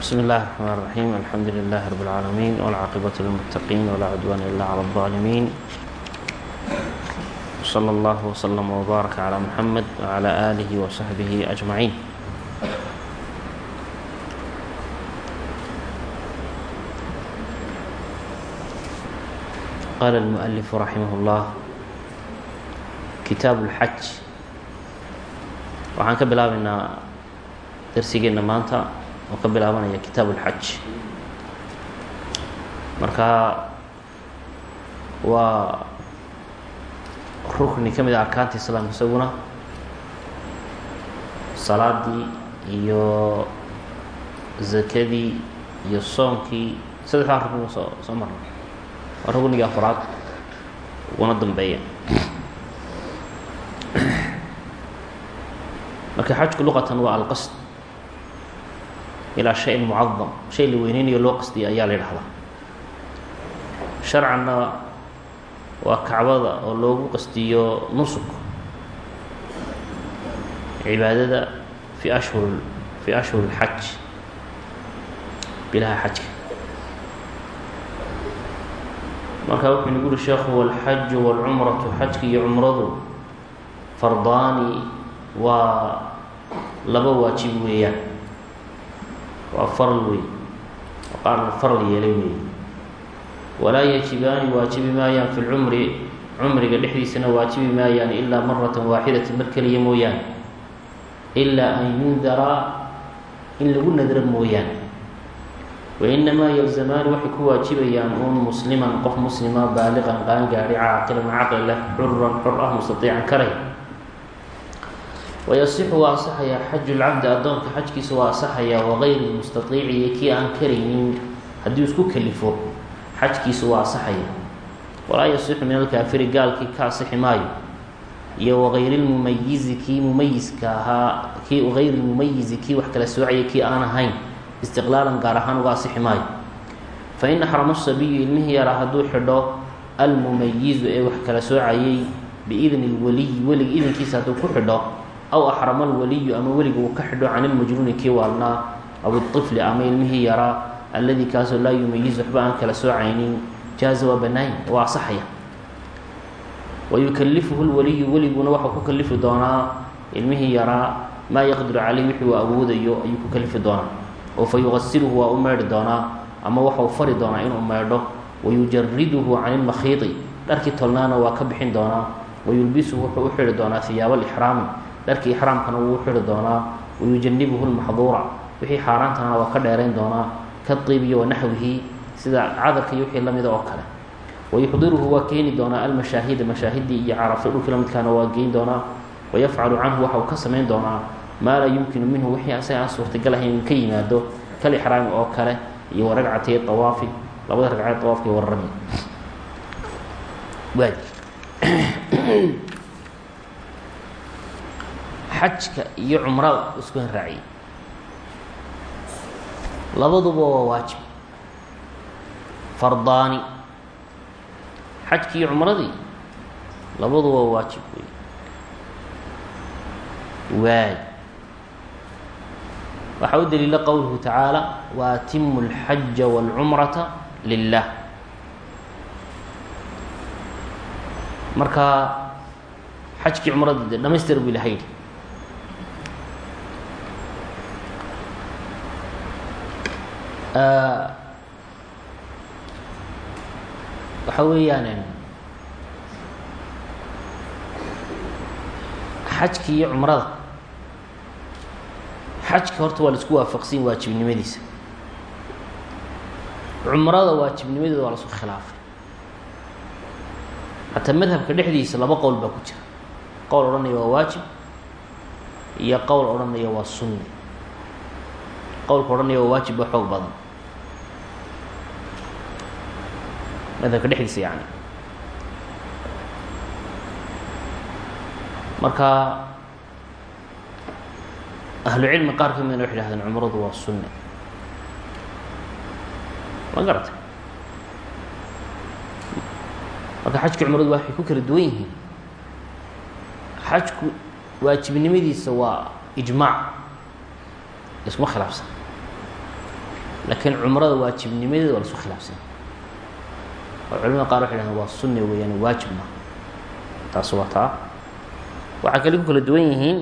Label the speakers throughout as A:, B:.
A: بسم الله الرحمن الرحيم الحمد لله رب العالمين والعاقبة للمتقين ولا عدوان إلا على الظالمين صلى الله وسلم وبارك على محمد وعلى آله وصحبه أجمعين قال المؤلف رحمه الله kitaaب الxaj waxaan ka bilaabaynaa darsigeena maanta oo ka bilaabanaya kitaab اlxaj marka waa rukni ka mid ah a arkaanta islaamka isaguna salaadii iyo zakadii iyo soonkii saddexdaa rukniga soo soo marna waa rukniga afraad uguna dambeeya. Marka xajku luqatan waa alqasd ilaa shayin mucadam shay la weyneynayo loo qasdiya ayaa la yidhahdaa sharcanna waa kacbada oo loogu qasdiyo nusuk. Cibaadada fi ashhur fi ashhur اlxaj bilaha xajka marka wuxuu nagu uri sheekhu walxaju wاlcumratu xajka iyo cumradu fardaani waa laba waajib weeyaan waa faral wey qaarna faral yeelay weey. Walaa yajibaani waajibi maayaan fi lcumri cumriga dhexdiisana waajibi maayaan ilaa maratan waaxidatan mar keliya mooyaane ilaa an yundara in lagu nadro mooyaane wainamaa yalzamaani waxay ku waajibayaan uun musliman qof muslima baaliqan qaangaadhi caaqilan caqli leh xuran xor ah mustaiican karay wayasixu waa asaxayaa xaju lcabdi addoonka xajkiisa waa asaxayaa wagayri mustaiici iyo kii aan karaynin haddii isku kalifo xajkiisa waa asaxaya walaa yasixu min alkaafiri gaalkii ka asixi maayo iyo wagayri lmumayizi kii mumayiska ahaa kii gayri lmumayizi kii wax kala soocaya kii aan ahayn istiqlaalan gaar ahaan uga asixi maayo fa in axrama sabiyu ilmihii yaraa hadduu xidho almumayizu ee wax kala soocayay biidni lwaliyi weliga idinkiisa hadduu ku xidho aw axrama alwaliyu ama weliga uu ka xidho can ilmajruuni kii waalnaa aw iطifli ama ilmihii yaraa alladii kaasoo laa yumayiz waxba aan kala soocaynin jaaza waa banaayin waa asaxaya wayukalifuhu lwaliyu weliguna waxau ku kalifi doonaa ilmihii yaraa maa yaqdiru caleyh wixii uu awoodayo ayuu ku kalifi doonaa oo fa yugasiluhu waa u meedhi doonaa ama waxau fari doonaa inuu meedho wayujariduhu can ilmakhiidi dharkii tolnaana waa ka bixin doonaa wayulbisuhu wuxuu u xidhi doonaa hiyaaba alixraami dharkii ixraamkana wuu xidhi doonaa wayujanibuhu lmaxduura wixii xaaraantana waa ka dheerayn doonaa kaiibiyo wanaxwihi sida cadarka iyo wixii lamida oo kale. Wayuxdiruhu waa keeni doonaa almashaahida mashaahidii iyo carafo dhulkii lamidkaana waa geyn doonaa. Wayafcalu canhu waxa uu ka samayn doonaa maa laa yumkinu minhu wixii asaga aan suurtagal ahayn in ka yimaado kal ixraami oo kale iyo wa ragcatay awaafi labada ragcadeed awaafka waay xajka iyo cumrada isku hanraaciyey. Labaduba waa waajib. Fardaani. Xajkii iyo cumradii labaduba waa waajib wey waay. Waxaa u daliila qowluhu tacaala waatimu اlxaja wاlcumrata lilah marka xajkii cumradii dhamaystir bu ilaha yidhi waxa weeyaan xajki iyo cumrada. Xajka horta waa la isku waafaqsan waajibnimadiisa. Cumrada waajibnimadeeda waa la isku khilaafay. Hataa madhabka dhexdiisa laba qowl baa ku jira. Qowl odhanaya waa waajib iyo qowl odhanaya waa sunni qowlka odhanaya waa waajib ba xoog badan. Madhabka dhexdiisa yani marka ahlucilmi qaar ka midna waxay hahdeen cumradu waa sunne. Ma garatay? Marka xajka cumradu waxay ku kala duwan yihiin. Xajku waajibnimadiisa waa ijmaac iskuma khilaafsan laakiin cumrada waajibnimadeeda waa la isku khilaafsan oo culimada qaar waxay dhahdeen waa sunni weeyaan waajib ma taas waa taa waxaa kale ku kala duwan yihiin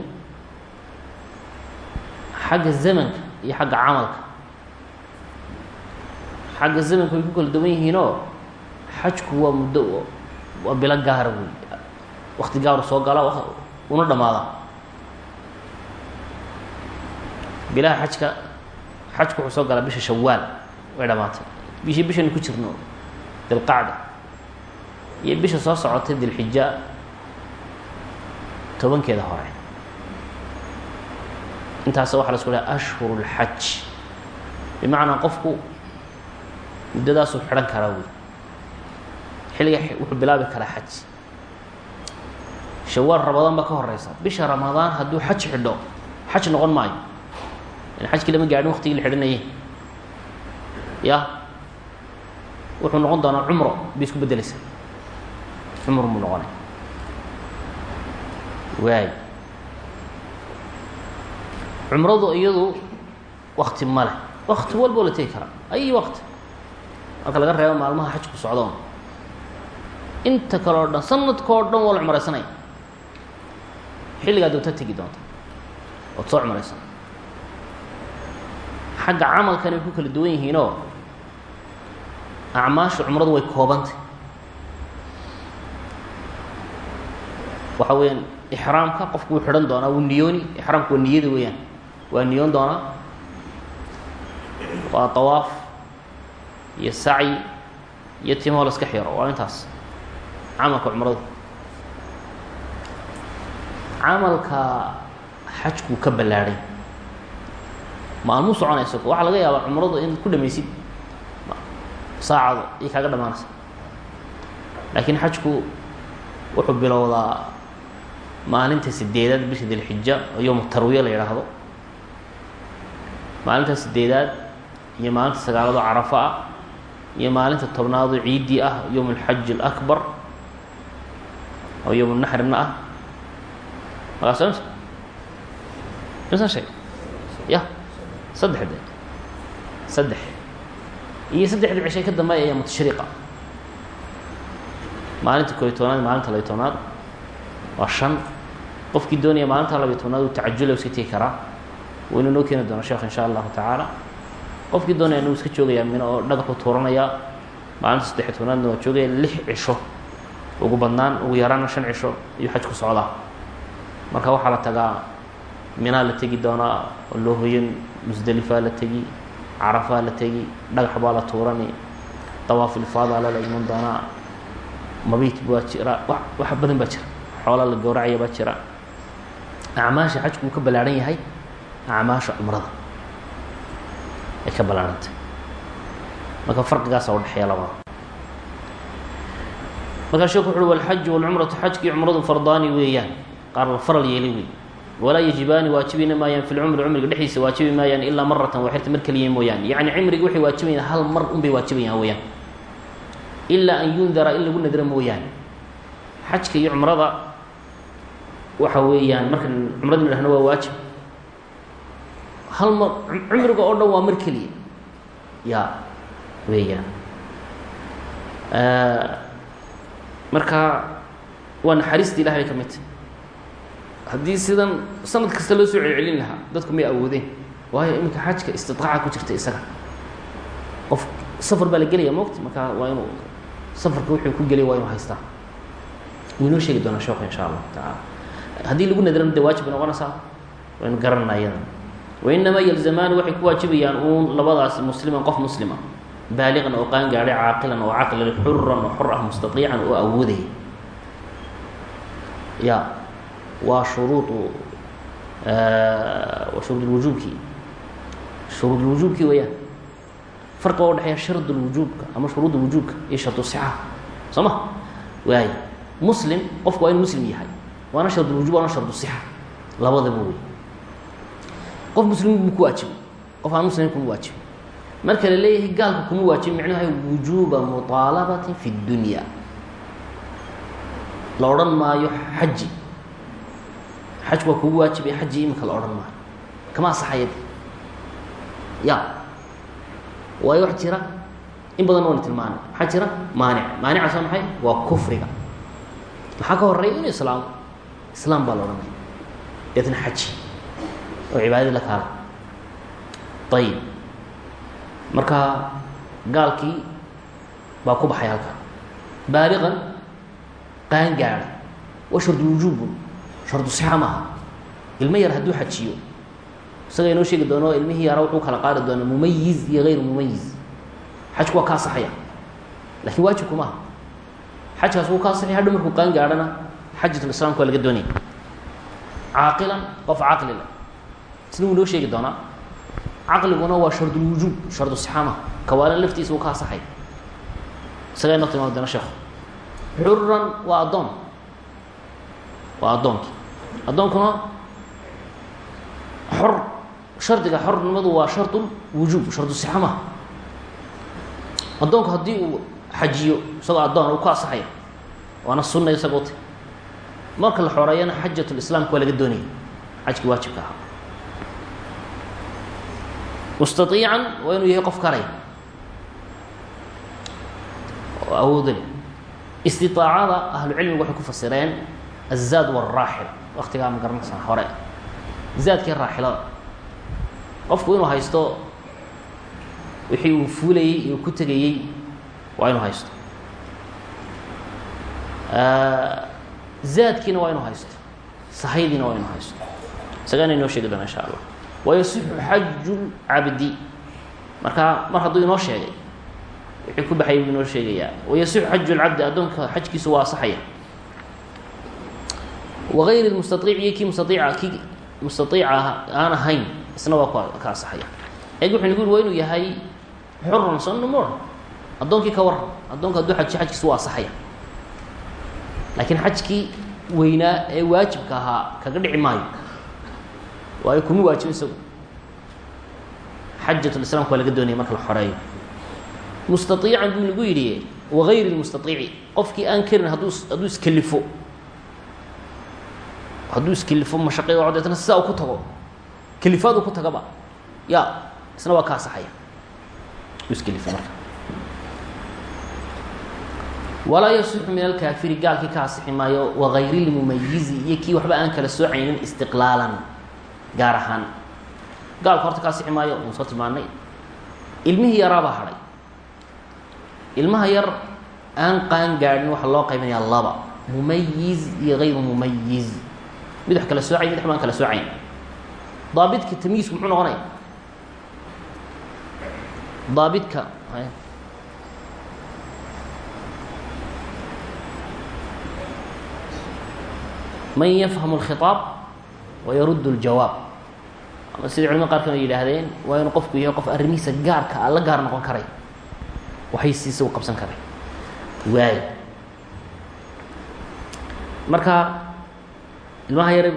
A: xagga zamanka iyo xagga camalka xagga zamanka way ku kala duwan yihiinoo xajku waa muddo waa bilo gaara wey wakti gaaru soo gala una dhamaada bilaha xajka xajku wuxuu soo galaa bisha shawaal way dhamaatay bishii bishaynu ku jirno dilqacda. Iyo bisha soo socotay dilxija tobankeeda hore. Intaas waxaa la isku dhaha ashhur اlxaj bimacnaa qofku muddadaasuu xidhan karaa wey xilliga wuxuu bilaabi karaa xaj. Shawaal ramadaan baa ka horeysa bisha ramadaan hadduu xaj xidho xaj noqon maayo xajkii lama gaadhin waktigii la xidhanayay ya wuxuu noqon doonaa cumro bay isku bedeleysa cumr buu noqonay waay cumradu iyadu wakti ma leh wakti walboo la tegi karaa ay wakti marka laga reebo maalmaha xajku socdoon inta kale dhan sanadka oo dhan waa la cumraysanaya xilligaa doonta tegi doonta ood soo cumraysan xagga camalkan ay ku kala duwan yihiinoo acmaasha cumradu way koobantay. Waxa weeyaan ixraamka qofku wuu xidhan doonaa wuu niyooni ixraamku waa niyada weeyaan. Waa niyoon doonaa waa tawaaf iyo sacyi iyo timaho iska xiro waa intaas. Camalka cumradu. Camalka xajkuu ka ballaadhay maalmuu soconayso waxaa laga yaabaa cumradu inaad ku dhamaysid. Saacado iyo kaaga dhamaanaysa. Laakiin xajku wuxuu bilowdaa maalinta sideedaad bisha dilxija oo tarwiya la yidhaahdo. Maalinta sideedaad iyo maalinta sagaalado carafo ah iyo maalinta tobnaado ciiddii ah yowm alxaji alakbar oo yowm naxrina ah. Markaas imsa imsan sheeg saddex de saddex. Iyo saddexdii cishay ka dambeeya ayaa mutashriqa maalinta kooiy tobnaad maalinta labiy tobnaad waa shan. Qofkii doonaya maalinta labiy tobnaad uu tacajula iska tegi karaa. Waynu noo keeni doona sheekh insha allahu tacaala. Qofkii doonaya inuu iska joogaya mino oo dhagaxu tuuranaya maalinta saddexiy tobnaadna waa joogaya lix cisho. Ugu badnaan ugu yaraana shan cisho ayuu xaj ku socdaa. Marka waxaa la tagaa minaa la tegi doonaa oo loo hoyan musdelifaa la tegi carafaa la tegi dhagax baa la tuurani dawaafilfaadaa lala iman doonaa mabiit baa jira wa wax badan baa jira xoolaa la gowracaya baa jira. Acmaasha xajku uu ka ballaadhan yahay acmaasha cumrada ay ka ballaadhantay marka farqigaasa udhexeeya labada markaa sheeku wuxu walxaju walcumratu xajkii cumradu fardaani weeyaan. Qaar la faral yeelay wey walaa yajibaani waajibina maayaan fi lcumri cumriga dhexdiisa waajibi maayaan ilaa maratan waaxidta mar keliya mooyaane. Yacni cimrigi waxay waajibayaan hal mar un bay waajibayaan weeyaan ilaa an yundara in lagu nadro mooyaane. Xajka iyo cumrada waxa weeyaan markan cumrada dhahno waa waajib. Hal mar cumriga oo dhan waa mar keliya. Ya weeyaan. Marka waa naxariista ilahay ka mid. tahy haddii sidan sanad kasta loo soo celcelin lahaa dadku may awoodeen. Waayo iminka xajka istidqaaca ku jirta isaga. Qof safar baa la gelaya moogta marka waa inuu safarka wuxuu ku gelaya waa inuu haystaa. Wuu inoo sheegi doonaa sheekhu insha allahu tacaala. Haddii lagu nadrano dee waajib noqonaysaa waynu garananaa iyadan wainamaa yalzamaani waxay ku waajibayaan uun labadaasi musliman qof muslima. Baaliqan oo qaan gaadhay caaqilan oo caqli xuran oo xor ah mustaiican oo awoodaya ya waa shuruudu shuruud lwujuubkii shuruud lwujuubkii weeyaan. Farqiga o dhexeeya shard ama shuruud iyo shardu sixa. Soo ma? Waay muslim qofku waa inu muslim yahay. Waana shard waana shardu sixa. Labadaba wey qof muslim buu ku waajibay qof aan muslimin kuma waajibin marka la leeyahay gaalka kuma waajibin micnuhu hay wujuuba muطaalabatin fi اdunya la odhan maayo xaji xajku waa kugu waajibay xaji iminka la odhan maayo. Kama asaxayad ya. Waayo wax jira. In badan waana tilmaanay maxaa jira maanic. Maanicaas waa maxay? Waa kufriga. Maxaa ka horreeya inu islaamo islaam baa la odhanaya deetna xaji oo cibaadadii la kaala ayib marka gaalkii baa ku baxay halka baaliqan qaan gaadha waa shardu wujuubun shardu sixa maaha ilmo yar hadduu xajiyo. Isaga inoo sheegi doono ilmihii yara wuxuu kala qaadi doonaa mumayiz iyo hayru mumayiz xajku waa kaa saxaya. Lakin waajibku maaha xajkaas wuu kaa saxay hadhow markuu qaan gaadhana xajatulislaamka waa laga doonaya caaqilan qof caqli leh. Isna wuu inoo sheegi doonaa caqliguna waa shardulwujuub shardu sixa maaha kawaalin laftiisa wuu kaa saxay isagaa inoo tilmaami doona sheekhu xuran waa addoon. Waa addoonkii addoonkuna xor shardiga xornimadu waa shardul wujuub shardu sixa maha addoonku uu xajiyo isagoo addoon uu ka asaxaya waana sunna isagoo marka la xoreeyana xajatulislaamka waa laga doonaya xajkii waajibka ahaa. Mustaiican waa inuu yahay qof karaya oo awoodo leh istiaacada ahlucilmigu ku fasireen azaad wاraaxil waktigaa ma garanaysaa hore. Zaadkii raaxilada qofku inuu haysto wixii uu fuulayey iyo ku tegayey waa inuu haysto. Zaadkiina waa inuu haysto. Sahaydiina waa inuu haysto. Isagaana inoo sheegi doona insha allah. Wayasixu xaju cabdi marka mar hadduu inoo sheegay wixii ku baxay buu inoo sheegayaa. Wayasixu xaju lcabdi addoonka xajkiisu waa asaxaya wagayr mustaiic iyo kii mustaiica kii mustaiica aan ahayn isna waa ku ka asaxaya eeg wuxuu nagu yiri waa inuu yahay xuran sonmor addoonkii ka waran addoonka hadduu xaji xajkiisu waa asaxaya laakiin xajkii weynaa ee waajibka ahaa kaga dhici maayo waayo kuma waajibin isagu xajatulislaamka waa laga doonaya marka la xoreeyo mustaiican buu nagu yidhi wagayr lmustaiici qofkii aan karin hadduu hadduu iskelifo hadduu iskelifo mashaqe o deetna sidaa u ku tago. Kelifaadu ku tagaba. Ya isna waa ka asaxaya u iskelifo marka. Walaa yasixu min alkaafiri gaalkii ka asixi maayo wagayri lmumayizi iyo kii waxba aan kala soocaynin istiqlaalan gaar ahaan. Gaalka horta ka asixi maayo unu soo tilmaanay. Ilmihii yaraabaa hadhay ilmaha yar aan qaan gaadhin waxaa loo qaybinayaa laba mumayiz iyo gayru mumayiz mid wax kala soocay mid wax baan kala soocayn daabidka tamyiisku muxuu noqonaya daabidka man yafhamu اlkhiطaab wayarud اljawaab ama sidai culamada qaarkan ay yidhaahdeen waa inuu qofku yahay qof arrimihiisa gaarka a la gaar noqon karay waxay siisa u qabsan karay waay marka ilmaha yar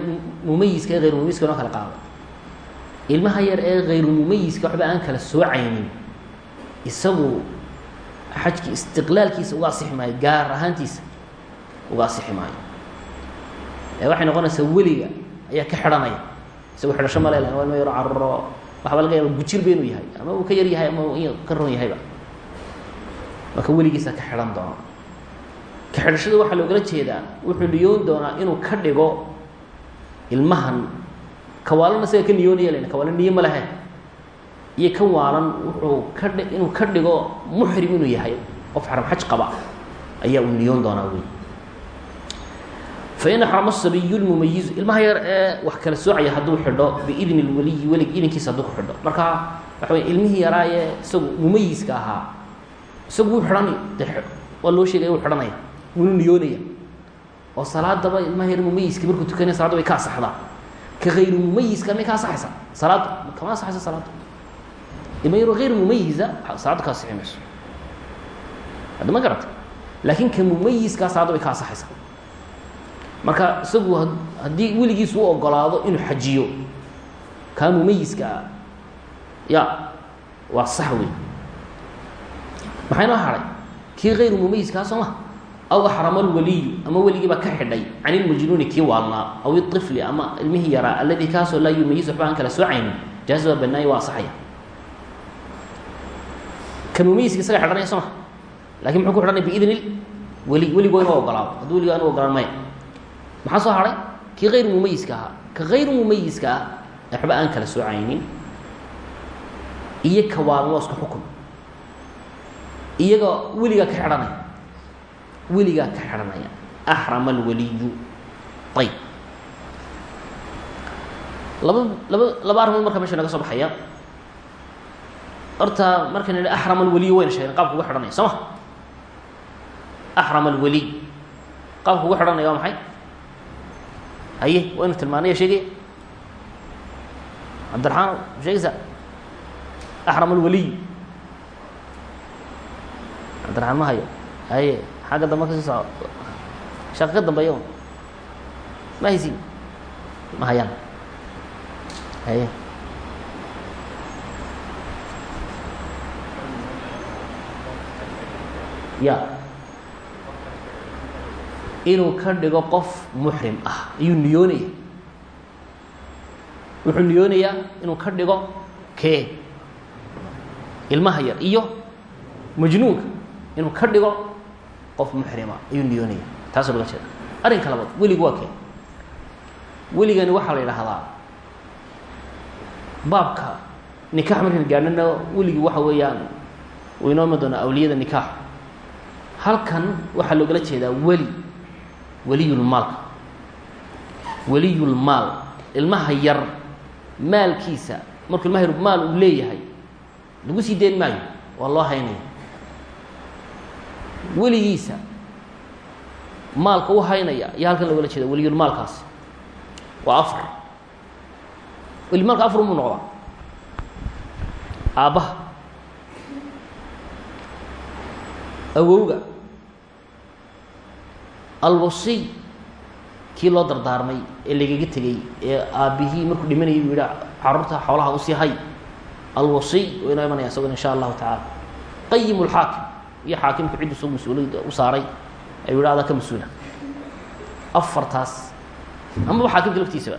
A: mumayiska ee hayru mumayiska noo kala qaado. Ilmaha yar ee hayru mumayiska waxba aan kala soocaynin isagu xajki istiqlaalkiisa uga asixi maayo gaar ahaantiisa uga asixi maayo. Ee waxay noqonaysaa weliga ayaa ka xidhanaya. Isagu xidhasho male lan waa ilma yaro caruro waxba laga yaaba gujirba inuu yahay ama uu ka yar yahay ama ka ron yahayba marka weligiisa ka xidhan doono. Ka xidhashada waxaa loogala jeedaa wuxuu niyoon doonaa inuu ka dhigo ilmahan. Kawaalana isaga ka niyoonaya len kawaalo niyo ma lehe iyo kan waalan wuxuu ka dhi inuu ka dhigo muxrim inuu yahay qof xaram xaj qaba ayaa uu niyoon doonaa wey fain axrama sabiyu lmumayizu ilmaha yar ee wax kala soocaya hadduu xidho biidni lwaliyi welig idinkiisa hadduu ku xidho. Marka waxa wey ilmihii yaraa ee isagu mumayiska ahaa isagu wuu xidhanay de waa loo sheegaya wuu xidhanaya wuuna niyoonaya oo salaadaba ilmaha mumayiska markuu tukanaya salada way ka asaxdaa ka hayru mumayiska may ka asaxaysa salaadda kama asaxaysa salaadda ilma yaro hayr mumayiza salaadda ka asixi mayso. Hadda ma garata laakiin ka mumayiskaa salaadda way ka asaxaysaa marka isagu haddii weligiis u ogolaado inuu xajiyo kaa mumayiska ah ya waa sax wey maxay noo hadhay kii hayru mumayiskaa soo ma aw axrama alwaliyu ama weligiiba ka xidhay can ilmajnuuni kii waalnaa aw iطifli ama ilmihii yaraa alladii kaasoo laa yumayiz waxba aan kala soocaynin jaaز waa banaaya waa asaxaya ka mumayiska isaga xidhanaya soo ma laakiin muxuu ku xidhanaya biidni weli weligo inuu ogolaado hadduu weligaa inu ogolaan maya maxaa soo hadhay kii hayr mumayiska ahaa ka hayr mumayiska ah ee waxba aan kala soocaynin iyo kawaaban waa isku xukun iyaga weligaa ka xidhanaya weligaa ka xidhanaya. Axrama alwaliyu. Ayb laba laba laba arrimood marka meesha naga soo baxaya. Horta markaynu idhi axrama alwaliyu wayna sheegeen qaabka uga xidhanaya soo ma? Axrama qaabka uga xidhanaya waa maxay? Haye waynu tilmaanaya sheegaya cabdiraxmaan sheegaysa? Axrama alwaliy cabdiraxmaan ma hayo. Haye xagga dambe ka sii soco shaqa ka dambeeya ma haysin ma hayaan. Haye. Ya. Inuu ka dhigo qof muxrim ah. Ayuu niyoonaya wuxuu niyoonayaa inuu ka dhigo kee? Ilmaha yar iyo majnuunka. Inuu ka dhigo qof muxrima ayuu niyoonaya. Taasoo laga jeeda. Arrinka labaad weligu waa kee? Weligani waxaa la yidhaahdaa baabka nikax markaan gaadhana weligii waxa weeyaan uu inoo imi doonaa awliyada nikaax. Halkan waxaa loogala jeedaa weli weliyulmaalka weliyulmaal ilmaha yar maalkiisa markuu ilmaha maal uu leeyahay lagu sii deen maayo waa loo weligiisa maalka u haynaya ayaa halkan loogala jeeda weliyulmaalkaasi waa afar. Weliyulmaalka afar umuu noqdaa aabbaha. Awowga. Alwasiy kii loo dardaarmay ee lagaga tegey ee aabbihii markuu dhimanayay uu yihi carruurta xoolaha u sii hay. Alwasiy waa inoo imanaya isaguna insha allahu tacaala. Qayim lxaakim iyo xaakimku ciddu soo mas'uuliyadda u saaray ayuu yihi adaa ka mas'uula. Afartaas. Amaba xaakimka laftiisaba.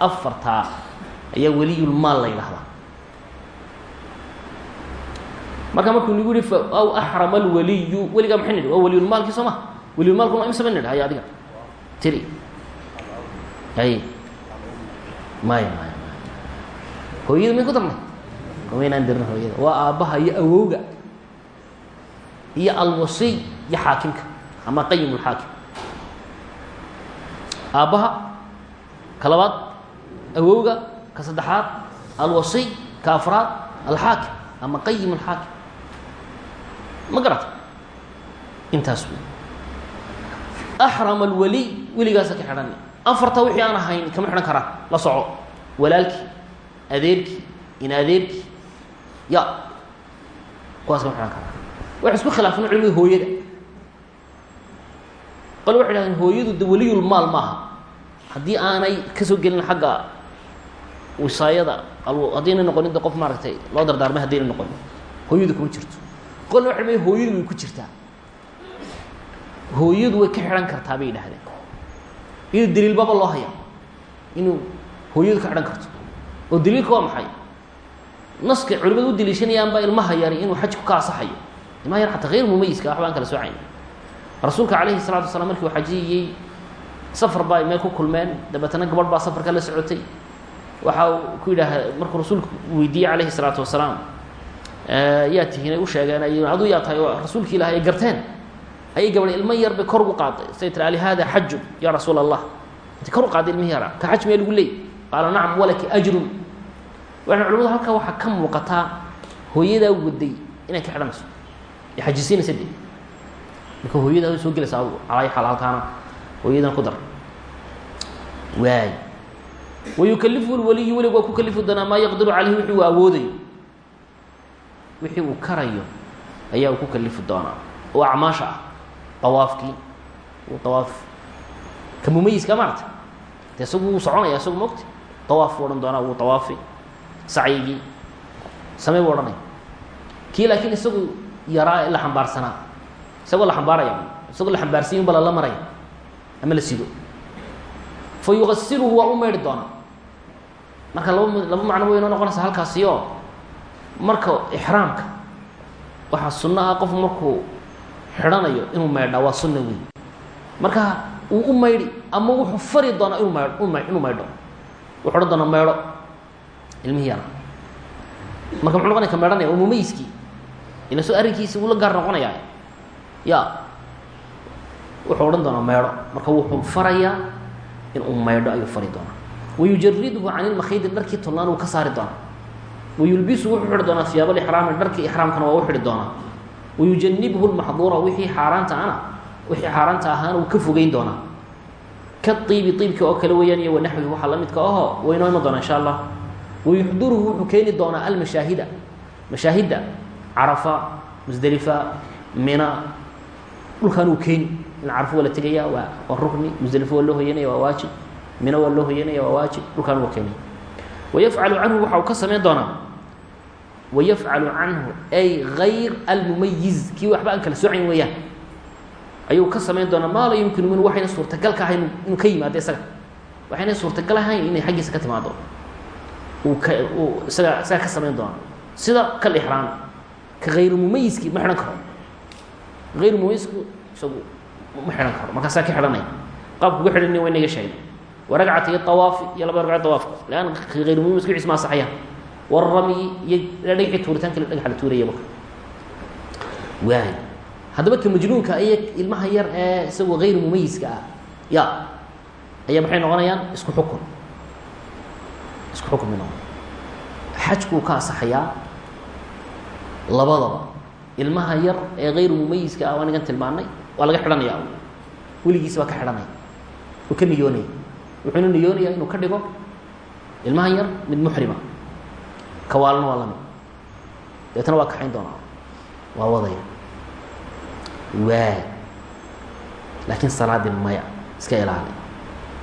A: Afartaa ayaa weliyulmaal la yidhahdaa marka markuu nagu yihi aw axrama alwaliyu weligaa maxay nidhi waa weliyulmaalkii soo ma? Weliyulmaalkuna imsaba nidhi? Haya adiga. Tiri. Hay maya maya hooyada may ku darnay kumaynaan dirin hooyada. Waa aabbaha iyo awowga iyo alwasiy iyo xaakimka ama qayim lxaakim aabbaha ka labaad awowga ka saddexaad alwasiy ka afraad alxaakim ama qayim alxaakim ma garata? Intaas axrama alwaliy weligaasa ka xidhan. Afarta wixii aan ahayn kama xidhan karaan. La soco. Walaalkii adeerkii in adeerkii ya kuwaas kama xidhan karaan waxay isku khilaafeen culimada hooyada. Qole waxay dhahdeen hooyadu de weliyulmaal maaha. Haddii aanay ka soo gelin xagga wisaayada haddiina noqonin de qof maaragtay loo dardaarmay haddayna noqonin hooyadu kuma jirto. Qolna waxay dhahdeen hooyadu way ku jirtaa. Hooyadu way ka xidhan kartaa bay yidhahdeen iyado daliilbaba loo hayaa inuu hooyadu ka xidhan karto. Oo daliilka waa maxay? Naskay culimadu u daliishanayaanba ilmaha yari inuu xajku ka asaxayo ilmaha yar xataa hayr mumayiska waxba aan kala soocayn rasuulka calayhi salatu wasalaam markii uu xajiyayey safar ay meel ku kulmeen dabeetana gabadh baa safarka la socotay. Waxa uu ku yidhaah markuu rasuulku weydiiyey calayhi salaatu wasalaam yaa tihiin ay u sheegeen ay aduu yaa tahay oo rasuulki ay garteen. Ayay gabadh ilmo yar bay kor ugu qaaday say tiri ali hada xajun ya rasuul allah intay kor u qaaday ilmihi yara ka xaj miyaa lagu leey. Qaala nacam walaki ajrun. Waxay culimadu halkaa waxaa ka muuqataa hooyadaa waday inay ka xidhanayso xajisiinaysa de marka hooyadaa way soo gelaysa adugu calaa xaal hooyadan ku dar. Waay. Wayukalifu lwaliyu weligu waa ku kalifi doonaa maa yaqdiru caleyhi wixii uu wixii uu karayo ayaa ku kalifi doonaa. Oo acmaasha ah. Awaafkii uu awaaf ka mumayiska maarata soconaya isagu mogta awaaf buu odhan doonaa wuu awaafi sacyigii. Samey kii laakiin isagu yaraa la xambaarsanaa. Isagoo la xambaaraya isagoo la xambaarsanyin ba lala maraya ama la sido fa yuqasiluhu waa u meydhi doonaa. Marka laba laba macno way inoo noqonaysaa halkaasi oo marka ixraamka waxaa sunno ah qofku markuu xidhanayo inuu maydhaa waa sunna weyn. Marka wuu u maydhi ama wuxuu fari doonaa inuu maydh inuu maydho wuxu odhan doonaa maydho ilmihi yara. Marka muxuu noqonaya ka maydhanaya waa mumayiskii ila soo arrinkiisa wuu la gaar noqonayaa. Ya wuxuu odhan doonaa maydho marka wuxuu farayaa inuu maydho ayuu fari doonaa. Wayujaridhu can ilmakhiidi dharkii tolnaan wuu ka saari doonaa. Wayulbisu wuxuu xidhi doonaa hiyaaba lixraami dharkii ixraamkana waa u xidhi doonaa. Wayujanibhu lmaxduura wixii xaaraanta ana wixii xaaraanta ahaana wuu ka fogeyn doonaa. Ka iibi iibkii oo kale weeyaan iyo wanaxwihi waxaa la midka aho waynoo doonaa insha allah. Wayuxduruhu wuxuu keeni doonaa almashaahida. Mashaahidda carafa musdelifa mina. Dhulkan keeni in carafo waa la tegaya waa waa rukni. Musdelifo waa loo hoyanaya waa waajib mina waa loo hoyanaya waa waajib dhulkaan waa keenaya wayafcalu canhu waxa uu ka samayn doonaa. Wayafcalu canhu ay gayr almumayiz kii waxba aan kala soocayn weeyaan. Ayuu ka samayn doonaa. Maa la yumkinu minhu waxayna suurtagal ahayn inuu ka yimaado isaga. Waxayna suurtagal ahayn inay xaggiisa ka timaado. Uu ka uu isaga isaga ka samayn doonaa. Sida kal ixraam ka hayru mumayiskii ma xidhan karo. Hayru mumayisku isagu ma xidhan karo markaasaa ka xidhanaya qaabku uga xidhan waa inaga sheegay waragcata iyo awaafi iyo laba ragcad awaafka leanna hayru mumayis wixis ma asaxaya warramyi iyo dhagaxii tuuritaanka dhagaxa la tuuraya marka. Waay haddaba ka majnuunka iyo ilmaha yar ee isagoo hayru mumayiska ah. Ya ayaa maxay noqonayaan? Isku xukun. Isku xukun bay noqonaya xajkuu ka asaxayaa labadaba. Ilmaha yar ee hayru mumayiska ah waa nigan tilmaanay waa laga xidhanaya weligiis baa ka xidhanaya uu ka niyoonaya wuxuuna niyoonayaa inuu ka dhigo. Ilmahan yar mid muxrima kawaalna waa la mid deetna waa kaxayn doonaa. Waa wadaya waay laakiin salaadii maya iska ilaali.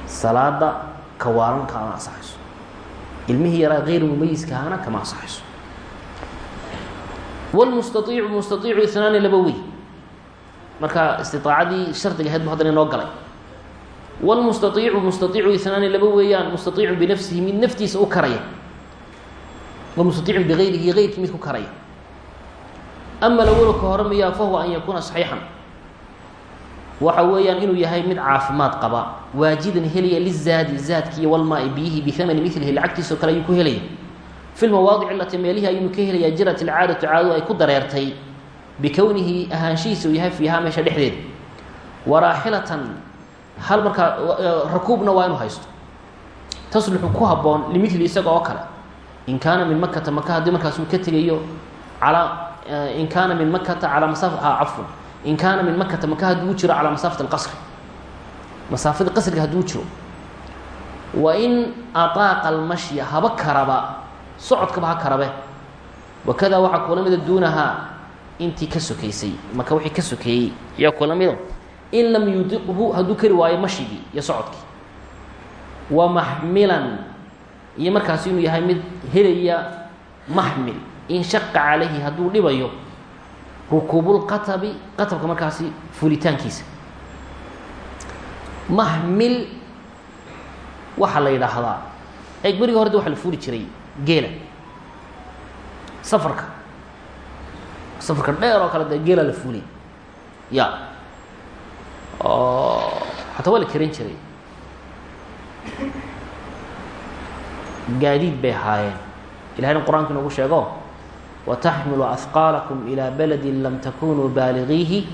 A: Salaada kawaalan kaama asaxayso ilmihii yaraa hayru mumayiskaana kama asaxayso wlmustaiicu mustaiicu inaani laba wey marka istiaacadii shardiga ahayd bu haddana inoo galay wlmustaiicu mustaiicu inaani laba weeyaan mustaiicu binafsihi mid naftiisa u karaya wmustaiicu bigayrihi gayrkii mid ku karaya ama lawalo ka hore miyaa fahuwa an yakuuna saxiixan waxa weeyaan inuu yahay mid caafimaad qaba waajidan helaya lizaadi zaadki iyo walmaai biyihi bihamani milihi lacagtiisao kale ayuu ku helaya fi lmawaadic alati meelihii ayuunu ka helayaa jirat ilcaadatu caadadu ay ku dareertay bikownihi ahaanshihiisa uu yahay fiihaa meesha dhexdeeda waraaxilatan hal markaa rakuubna waa inuu haysto tasluxu ku habboon limili isaga oo kale in kaana min makata maka haddii markaas uu ka tegayo alaa in kaana min makata calaa masaafa cafwan in kaana min makata maka hadduu jiro calaa masaafat alqasri masaafada socodkaba ha karabe. Wakada waxaa kula mida duunahaa intii ka sokaysay maka wixii ka sokeeyey yaa kula mido in lam yudiqhu hadduu kari waayo mashigii iyo socodkii wa maxmilan iyo markaas inuu yahay mid helaya maxmil in shaqa calayhi hadduu dhibayo rukuubulqatabi qatabka markaasi fulitaankiisa. Maxmil waxaa la yidhaahdaa eeg beriga hore de waxa la fuuli jiray geela. Safarka. Safarka dheer oo kale dee geela la fuulay ya. Oo xataa waa la karan jiray. Gaadiid bay ahaayeen. Ilahayna qur'aanka inoogu sheego wataxmilu ahqaalakum ilaa baladi lam takunuu baaligiihi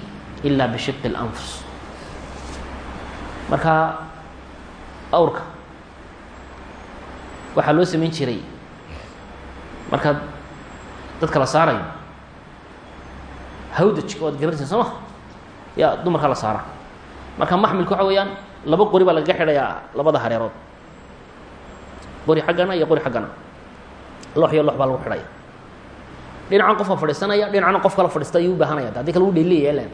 A: ila bishiqi اlanfus marka awrka. Waxaa loo samayn jiray markaad dadka la saarayo hawdajka waad garanaysa soo ma? Ya dumarkaa la saara. Marka maxmilka waxa weeyaan laba qori baa lagaga xidhayaa labada hareerood. Qori xaggana iyo qori xaggana. Loox iyo loox baa lagu xidhaya. Dhinacan qofka fadhiisanaya dhinacna qof kala fadhiista ayuu u baahanaya. Haddii kale u dheeliya lan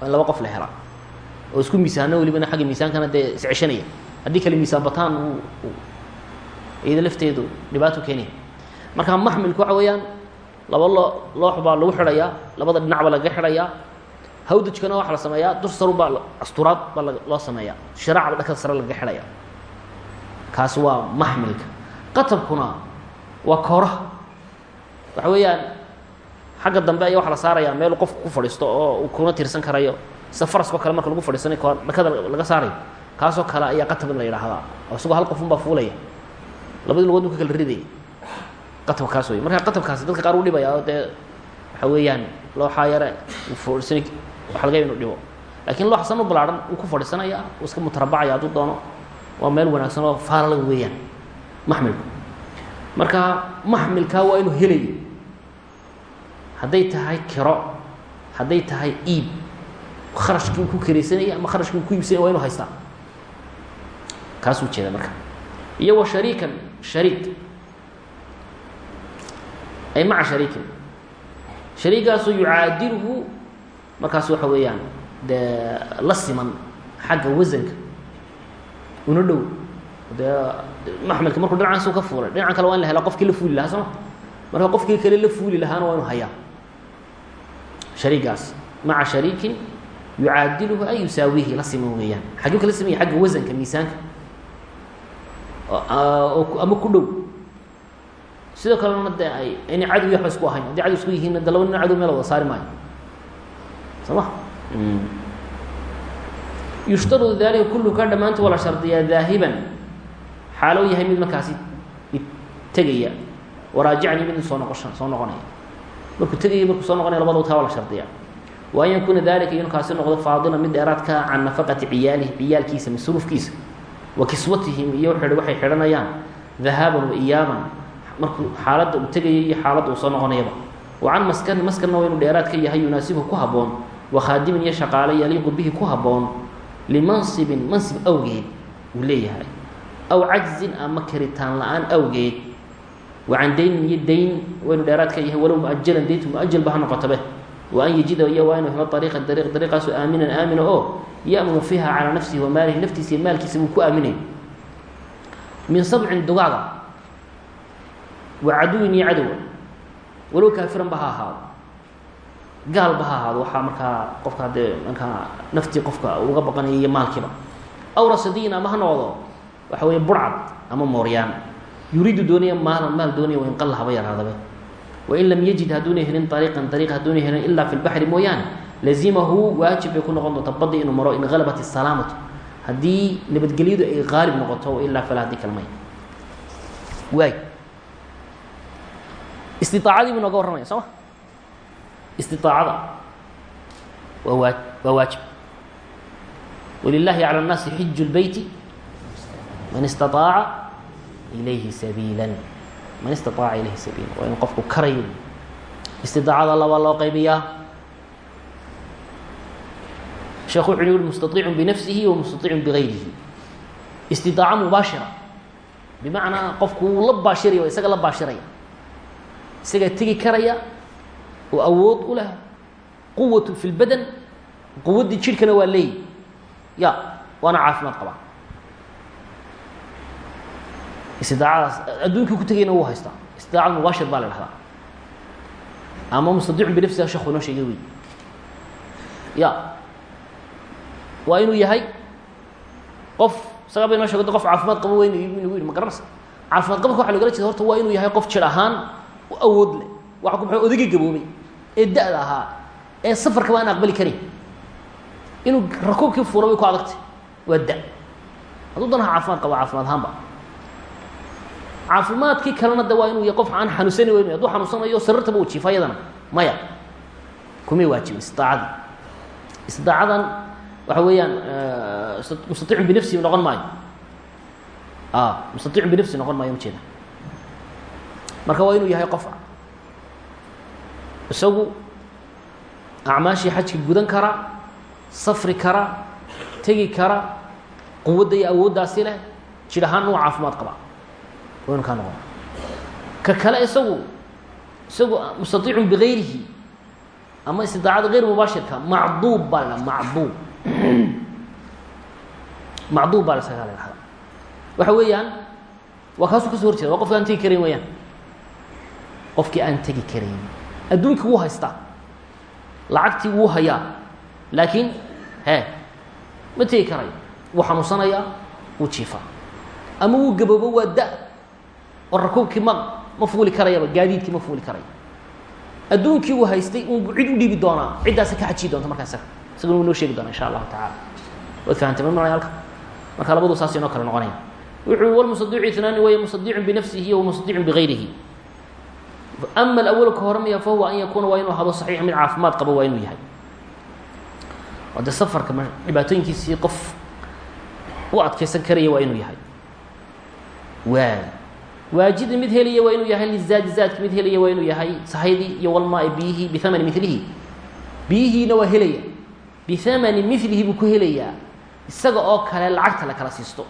A: waa in laba qof la helaa oo isku miisaano welibana xagga miisaankana dee isceshanaya haddii kale miisaan bataan iyada lafteedu dhibaato keenaya marka maxmilku waxa weeyaan laba loo loox baa lagu xidhayaa labada dhinac baa lagaga xidhayaa hawdajkana waxaa la sameeyaa dur sarun baa asturaad baa loo sameeyaa shiraaca dhakada sare lagaga xidhaya kaasi waa maxmilka. Qatabkuna waa kooraha. Waxa weeyaan xagga dambe ayaa waxa la saarayaa meel qofku ku fadhiisto oo uu kuna tirsan karayo sida faraskao kale marka lagu fadhiisanay dhakada laga saarayo kaasoo kale ayaa qatab la yidhaahdaa oo isagoo hal qofun baa fuulaya. Labadii lugood buu ka kala ridaya qatab kaas wey marka qatabkaasi dadka qaar u dhibaya oo dee waxa weeyaan looxaa yare fadhiisani waxa laga inu dhibo. Lakiin looxa sama balaahan wuu ku fadhiisanaya uu iska mutarabacaya hadduu doono waa meel wanaagsan oo faalalan weeyaan. Maxmilku. Marka maxmilkaa waa inuu helayo hadday tahay kiro hadday tahay iib kharashkii uu ku keraysanaya ama kharashkii uu ku iibsanaya waa inu haystaa. Kaasuu jeeda marka. Iyo wa shariikan shariik ay maca shariikin. Shariigaasoo yucaadilhu markaas waxa weeyaan dee la siman xagga wasanka. Una dhow. Dee maxmelka markuu dhinacaas ka fuulay dhinacan kale waa in la la fuuli lahaa sooma marka qofkii kale la fuuli lahaana waa inu shariigaas maca shariikin yucaadiluhu ay yusaawihi la siman weeyaan. Kala simanya agga wasanka miisaanka. Ama ku dhow sidoo kalena dee ay inay cadow waxba isku ahayn. Haddii cadow isku yihiinna de laba nin cadow meel wada saari maayo. Soo ma yushtaradu dalika kullu ka dhammaanta waa la shardiyaa daahiban. Xaalow yahay mid markaasi tegaya. Waraajican iyo mid soo noqosha soo noqonaya. Markuu tegaya markuu soo noqonaya labadaba taa waa la shardiyaa. Wa an yakuuna dalika inuu kaasi noqdo faadilan mid dheeraadka can nafaqati ciyaalihi ciyaalkiisa masruufkiisa wa kiswatihim iyo waxay xidhanayaan dahaaban wa iyaaban markuu xaaladda uu tegaya iyo xaaladda uu soo noqonayaba. Wa can maskani maskanna waa inuu dheeraad ka yahay yunaasibhu ku habboon wa khaadimin iyo shaqaale yaliiqu bihi ku habboon limansibin mansib awgeed uu leeyahay. Aw cajzin ama karitaan la'aan awgeed. Wa can daynin iyo dayn waa inuu dheeraad ka yahay walow muajalan dayntu muajalba ha noqotabe wa an yajida iyo waa inuu helo ariiqa dariiq dariiqaasu aaminan aamina oo ya'munu fiiha calaa nafsihi wa maalihi naftiisa iyo maalkiisa uu ku aaminayo min sabcin dugaaga wa caduwin iyo cadowa walow kaafiran ba ha ahaado gaalba ha ahaado waxaa markaa qofka haddee markaa naftii qofka uga baqanaya iyo maalkiiba aw rasadiin ama ha noqdo waxa weeye burcad ama mooryaan yuriidu doonaya maalan maal doonaya wa in qalla haba yaraadabe wain lam yajid hadduuna helin ariiqan ariiq hadduuna helin ilaa fi lbaxri mooyaane lazimahu waajib bay ku noqon doonta baddi inuu maro in halabat isalaamatu haddii nabadgelyadu ay qaalib noqoto wailaa fala haddii kalmay waay istiaacadii buu nooga warramaya soo ma istiaacada waa waa waa waajib walilahi calى الnaasi xiju اlbeyti man istaطaaca ilayhi sabiila man istaaaca ilayhi sabiila waa in qofku karayo istidaacada labaa loo qaybiyaa sheekhu wuxu yuri mustaiicu binafsihi wa mustaiicu bigayrihi istidaaca mubaashira bimacnaa qofku wuu la baashiraya waa isaga la baashiraya isagaa tegi karaya oo awood u leh quwatu fi lbadan quwaddii jidhkana waa leeyi ya waana caafimaad qabaa istidaacadaas adduunkii ku tegayna wuu haystaa. Istidaacada mubaashir baa la dhahdaa ama mustadiicun binafsiha sheekhu inoo sheegay wey ya waa inuu yahay qof isagaa ba inoo shego qof caafimaad qabo weyn inagu yidhi ma garanaysa caafimaad qabka waxa logala jeeda horta waa inuu yahay qof jir ahaan u awood leh. Waxa ku maxay odagii gaboobay. Ee da-da ahaa. Ee safarkaba aan aqbali karin. Inuu rakuubkii fuura way ku adagtay. Waa da. Hadduu danaha caafimaad qaba caafimaad ahaanba. Caafimaadkii kalena de waa inuu yahay qof aan xanuunsani weyn hadduu xanuunsanayo sarirtaba uu jiifa yadana maya. Kumay waajibin istidaacadii istidaacadan waxa weeyaan mustaiicun binafsihi noqon maayo. Mustaiicun binafsihi noqon maayo ujeeda marka waa inuu yahay qof. Isagu acmaashii xajka gudan kara safri kara tegi kara quwadda iyo awooddaasi leh jir ahaan uu caafimaad qaba. Waa inu kaa noqona ka kale isagu isagu mustaiicun bigayrihi ama istidaacada gayr mubaashirka macduub baa la macduub. Macduub baa la isaga la dhahda waxa weeyaan waa kaasuu ka soo hor jeeda waa qofki aan tegi karayn weyaan qofkii aan tegi karayn. Adduunkii wuu haystaa. Lacagtii wuu hayaa. Laakiin he ma tegi karayo wuu xanuunsanayaa wuu jiifaa. Ama wuu gaboobo waa da. Oo rakuubkii ma ma fuuli karayaba gaadiidkii ma fuuli karayo adduunkii uu haystay unbu cid u dhiibi doonaa. Ciddaasa ka xajiyi doonta markaa isaga. Isaguna wuu noo sheegi doona insha allahu tacala waad fahamtay ma maraya halka marka labadu saas inoo kale noqonaya. Wuxuu walmusadicu itnaani waya musadicun binafsihi wa musadicun bigayrihi ama alawal ka horamaya fahuwa an yakuuna waa inuu ahado saxiix mid caafimaad qaba waa inuu yahay oo dee safarka ma dhibaatooyinkiisii qof u adkeysan karaya waa inuu yahay waay waajidi mid helaya waa inuu yahay lizaadi zaadki mid helaya waa inuu yahay sahaydii iyo walmaai biyihii bihamani milihi biyihiina waa helaya bihamani milihi buu ku helayaa isaga oo kale lacagta la kala siisto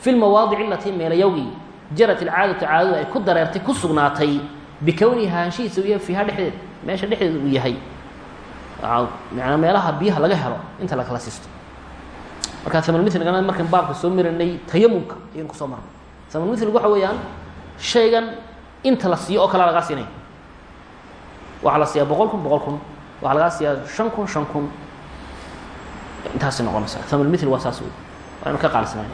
A: fi lmawaadici alatii meelayawgii jarat ilcaadatu caadadu ay ku dareertay ku sugnaatay bikownihi haanshihiisa uu yahay fiiha dhexdeed meesha dhexdeeda uu yahay. Manaa meelaha biyaha laga helo inta la kala siisto. Markaa amanmilgana markan baabka soo marinay tayamumka ayaynu ku soo marnay. Amanmilgu waxa weeyaan shaygan inta la siiyo oo kalea lagaa siinaya waxaa la siiyaa boqol kun boqol kun. Waxaa lagaa siiyaa shan kun shan kun. Intaasay noqonaysaa amanmil waa saas wey waa inu ka qaalisnaan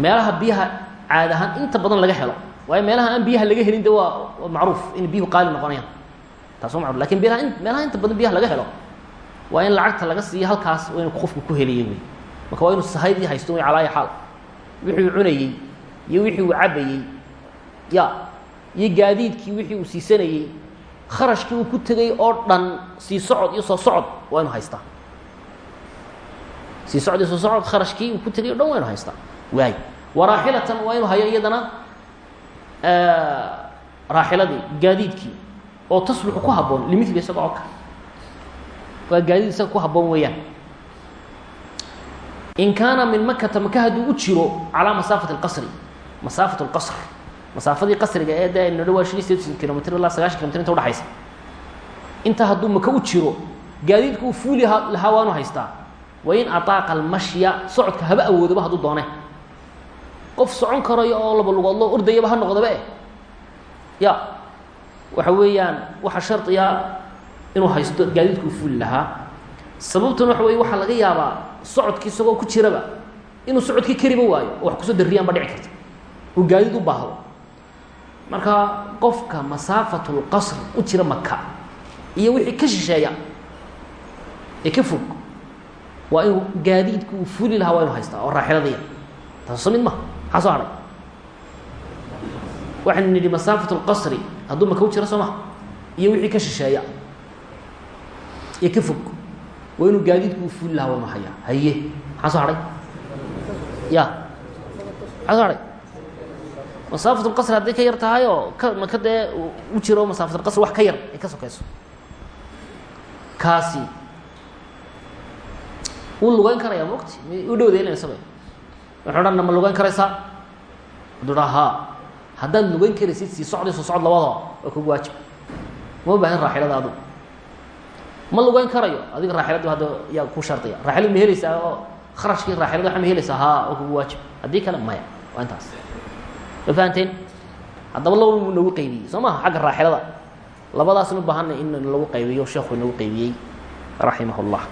A: meelaha biyaha caad ahaan inta badan laga helo waayo meelaha aan biyaha laga helin de waa macruuf in biyuhu qaali noqonayaan. Taas waa macruf laakiin meelaha in meelaha inta badan biyaha laga helo waa in lacagta laga siiyo halkaas waa inu qofku ku helaya wey marka waa inu sahaydii haysto way calaa xaal. Wixii uu cunayey iyo wixii uu cabayey ya iyo gaadiidkii wixii uu siisanayey kharashkii uu ku tegay oo dhan sii socod iyo soo socod waa inu haystaa. Sii socod iyo soo socod kharashkii uu ku tegay o dhan waa inu haystaa. Waay waraaxilatan waa inuu hayo iyadana raaxiladii gaadiidkii oo tasluxu ku habboon limili isaga oo kale. Waa gaadiid isaga ku habboon weeyaan. In kaana min makata maka hadduu u jiro calaa masaafati اlqasri masaafat اlqasr masaafadii qasriga ee de nodho waa shan iyo sideetan kilomitr ilaa sagaashan kilomitr inta udhexaysa inta hadduu maka u jiro gaadiidka uu fuuli lahaa waa inu haystaa. Wa in ataaqa almashya socodka haba awoodaba hadduu doone qof socon karayo oo laba lugoodloo ordayaba ha noqdaba eh ya waxa weeyaan waxaa shardiya inuu haysto gaadiidka uu fuuli lahaa. Sababtuna waxa wey waxaa laga yaabaa socodkii ku jiraba inuu socodkii kariba waayo oo wax ku soo darriyaan ba dhici karta. Uu gaadiid u baahdo. Marka qofka masaafatu lqasr u jira maka iyo wixii ka shisheeya ee waa inuu gaadiidka uu lahaa waa inu haystaa oo raaxiladaya taas soo mid maha maxaa soo hadhay waxaynu nidhi masaafatu lqasri hadduu maka u iyo wixii ka shisheeya ee ka fog waa inuu gaadiidku hayaa haye maxaa ya maxaa soo hadhay masaafat ka yar tahay oo ka maka u jiro masaafat lqasri wax ka yar ka sokayso kaasi wuu lugeyn karaya mogti u dhowdeynaya isaga wuxuu ma lugeyn karaysaa? Hadduu dhaa haa. Haddaad lugeyn karaysid sii socod labadaba waa kugu waajib. Ma baahin raaxilada ma lugeyn karayo adiga raaxiladu hadda yaa ku shardiya. Raaxilad ma helaysaa oo kharashkii raaxilada ma helaysaa? Haa waa kugu waajib. Haddii kale maya. Waa intaas. Ma fahanteen? Haddaba nagu qaybiyey. Soo xagga raaxilada? Labadaasnu baahana in lagu qaybiyo sheekhu nagu qaybiyey. Raximah اllah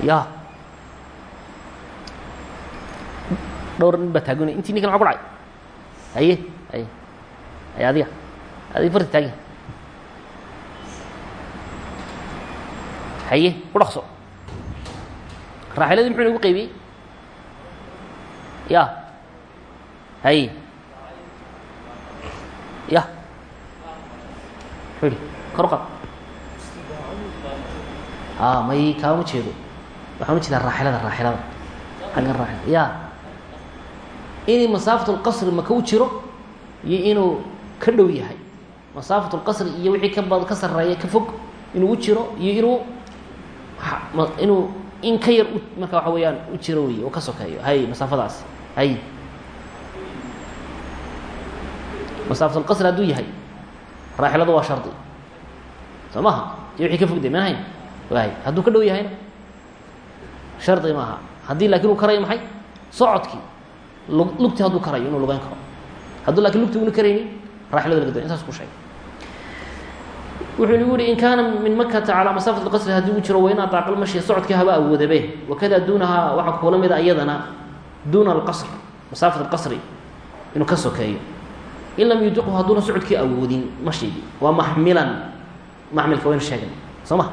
A: ya dhowr nin baa taaganay intii ninkan maa ku dhacay haye haye haye adiga? Adiga farta taagin haye ku dhaqso. Raaxiladii muxuu nagu qaybiyey? Ya haye ya muxuu yihi kor u qad a may kaama jeedo. Waxaan u jeedaa raaxilada raaxilada. Xaggan raaxilada ya inay masaafatu lqasri maka u jiro iyo inuu ka dhow yahay. Masaafatu lqasri iyo wixii ka bad ka sarreeya ka fog inuu u jiro iyo inuu inuu in ka yar marka waxa weeyaan u jiro wey oo ka sokeeyo. Hay masaafadaas. Hay. Masaafat lqasri hadduu yahay raaxiladu waa shardi. Soo maha iyo wixii ka fogday man hayn waay hadduu ka dhow yahayna? Shardi maaha haddii laakiin uu karayo maxay? Socodkii lugti hadduu karayo inuu lugeyn karo. Hadduu laakiin lugti una karaynin raaxilada laga intaas ku sheegay. Wuxuu nagu yihi in kaana min makata calaa masaafat lqasri haddii u jiro wain ataaqa lmashya socodkii haba awoodabe. Wakada duunahaa waxaa kuula mida iyadana duuna alqasr masaafat alqasri inuu ka sokeeyo in lam yudiqhu hadduuna socodkii awoodin mashigii waa maxmilan. Maxmilka waynu sheegay soo ma?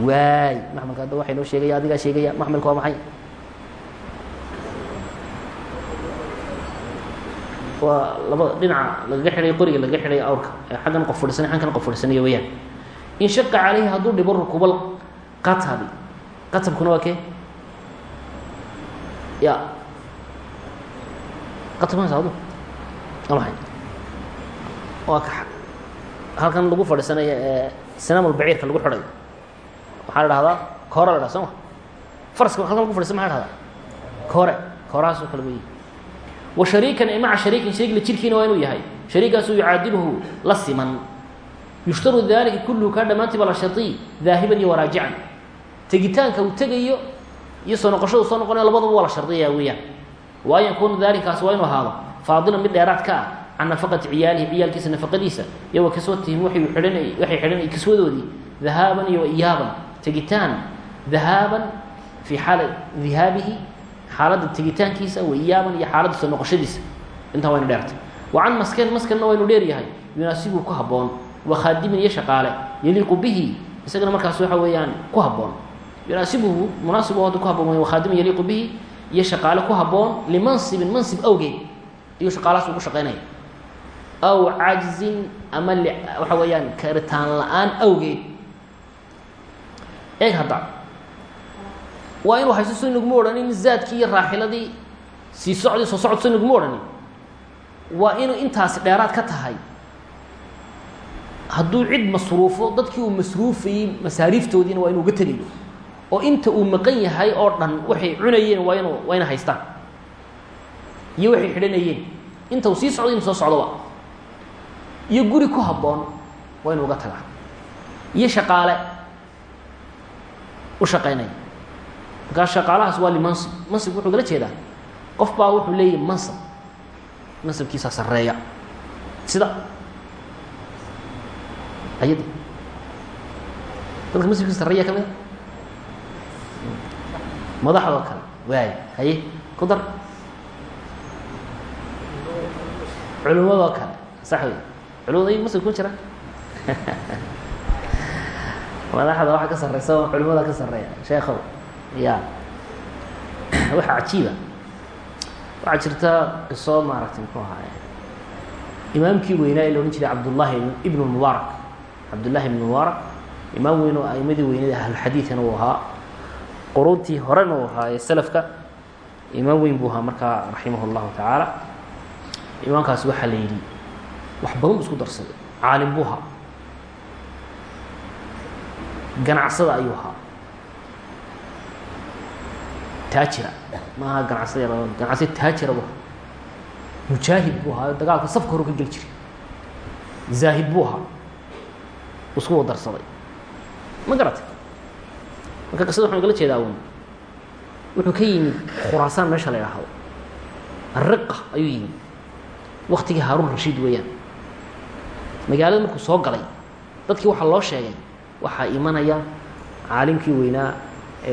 A: Waay maxmilka hadda waxay noo sheegaya adigaa sheegaya maxmilka waa maxay waa labada dhinaca lagaga xidhay qoriga lagaga xidhay awrka. Xaggan qof fadhisanay xaggan qof fadhisanaya weyaan in shaqa calayhi hadduu dhibo rukubal qatabi qatabkuna waa kee? Ya. Qatabkaas adu waa maxay waa ka halkan lagu fadhiisanaya ee sinamul baciirka lagu xidhayo waxaa la dhahdaa koore la dhaha soo ma? Faraska halkan lagu fadhisan maxa la dhahdaa koore. Koorahaas oo kale weyi wa shariikan e maca shariikin shariigla jirkiina waa inuu yahay. Shariigaasu yucaadiluhu la siman. Yushtaru dalika kulluhu kaa dhammaantii baa la shari daahiban iyo waraajican. Tegitaanka uu tegayo iyo soo noqoshadu soo noqonaya labadaba waa la shardiyaya weeyaan wa an yakuuna dalikaas waa inuu ahaado. Faadilan mid dheeraad ka ah can nafaqati ciyaalihi ciyaalkiisa nafaqadiisa. Iyo wa idhan waxay xidhan kaswadoodii dahaaban iyo iyaaban. Tegitaan dahaaban fii xaala dihaabihi xaaladda tegitaankiisa wa iyaaban iyo xaaladda soo noqoshadiisa. Intaa waynu dheertay. Wa can masken maskenna waynu dheeryahay yunaasibuu ku habboon wa khaadimin iyo shaqaale yaliiqu bihi isagana markaas waxa weeyaan ku habboon. Yunaasibuhu munaasibu hadda ku habboon way wa khaadimin yaliiqu bihi iyo shaqaale ku habboon limansibin mansib awgeed ayuu shaqaalahaas ugu shaqaynaya. Aw cajzin ama waxa weeyaan karitaan la'aan awgeed eeg hadda waa inuu haysto so inaguma odhanin zaadkii iyo raaxiladii sii socdii soo socod so inaguma odhanin waa inuu intaasi dheeraad ka tahay? Hadduu cid masruufo dadkii uu masruufayey masaariiftoodiina waa inuu uga tegayo oo inta uu maqan yahay oo dhan waxay cunayeen waa inu waa ina haystaan. Iyo waxay xidhanayeen. Inta uu sii socdo inu soo socdoba iyo guri ku habboon waa inu uga tagaa. Iyo shaqaale u shaqaynaya markaa shaqaalahaas waa limansib mansib wuxuu kala jeedaa. Qof baa wuxuu leeyahay mansab mansabkiisaa sarreeya. Sida. Ayadi dadka mansabkiisa sarreeya ka mid a madaxdoo kale. Waay haye ku dar culimadoo kale. Sax wey culimada ay mansab ku jira madaxda waxaa ka sarreysa oo culimada ka sarreeya. Sheekhow ya waxaa cajiiba. Waxaa jirta qiso maaragtay muxuu ahaaye imaamkii weynaa ee la odhan jiray cabdullaahi ibnu mubaarak. Mubaarak imaam weyn oo aimadii weyneed ahlulxadiidkana uu ahaa. Quruntii horena uu ahaa ee selafka imaam weyn buu ahaa markaa raximah tacaala. Imaamkaasi waxaa la yidhi wax badan isku darsaday caalim buu ahaa. Ganacsada ayuu ahaa taajira maaha ganacsada yar ganacsada taajira bu mujaahid buu ahaa dagaalka safka hore ka geli jiray zaahid buu ahaa isku wa darsaday ma garatay marka qisada waxaan ugala jeedaa un wuxuu ka yimid khuraasaan meesha la idhaahdo ariqa ayuu yimid waktigii haaruun rashiid weeyaan magaalada markuu soo galay dadkii waxaa loo sheegay waxaa imanaya caalimkii weynaa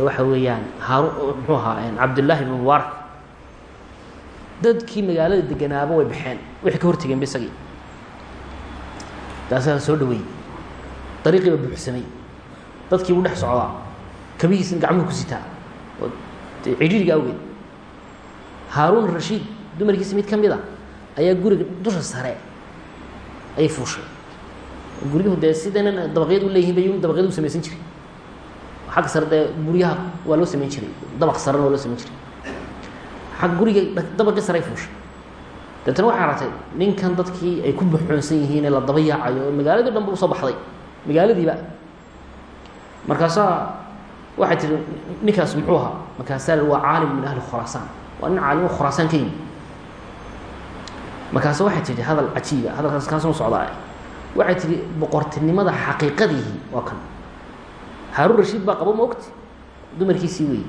A: waxa weeyaan muxuu ahaa cabdullaahi ibnu mubaarak dadkii magaalada deganaaba way baxeen waxay ka hortegeen ba isagii. Taasaa soo dhaweeyey. Dariiqii ba buuxsamay. Dadkii buu dhex socdaa. Kabihiisna gacmuhu ku sitaa. Oo cidhiiriga awgeed. Haaruun rashiid dumarkiisa mid ka mid a ayaa guriga dusha sare ayay fuushay. Guryuhu dee sidanan dabaqyad u leeyihiin bay dabaqyad u samaysan jiray xagga sare dee guryaha waa loo samayn jiray dabaq sarena waa loo samayn jiray xag guriga dabaqii sare ay fuushay deetana waxay aragtay ninkan dadkii ay ku buxoonsan yihiin ee la daba yaacayo oo magaaladii dhan ba u soo baxday magaaladiiba markaasaa waxay tihi ninkaas muxuu ahaa markaasaa waa caalim min ahli khuraasaan waa nin caalimo khuraasaan ka yimid markaase waxay tihi hadal cajiiba hadalkaas kaasuma socdaa waxay tihi boqortinimada xaqiiqadiihi waa kan haaruun rashiid baa qabo ma ogti dumarkiisii wey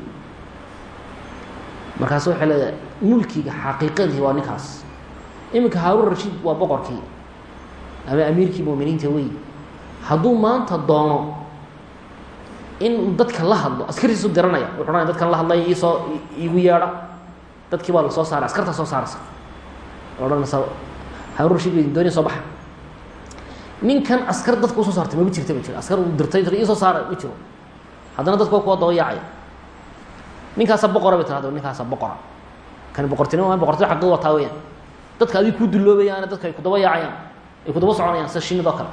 A: markaase waxay leedahay mulkiga xaqiiqadiihi waa ninkaas. Iminka haaruun rashiid waa boqorkii. Ama amiirkii muminiinta wey hadduu maanta doono in dadka la hadlo askartiisu diranaya wuxuu ohanaya dadkan la hadlaya iisoo iigu yeedha. Dadkii baa la soo saaray askartaa soo saaraysa. Odhanaysa harun rashid ba idin doonaya soo baxa ninkan askar dadka u soo saartay mama jirta ma jiro askar uu dirtay isoo saara ma jiro. Haddana dadka kuwa daba yaacaya ninkaasa boqora bay tirahda ninkaasa boqora. Kani boqortinimo boqortino xaqid wataa weyaan dadka adig kuu dulloobayaane dadka ay kudaba yaacayaan ay kudaba soconayaan sida shinidoo kale.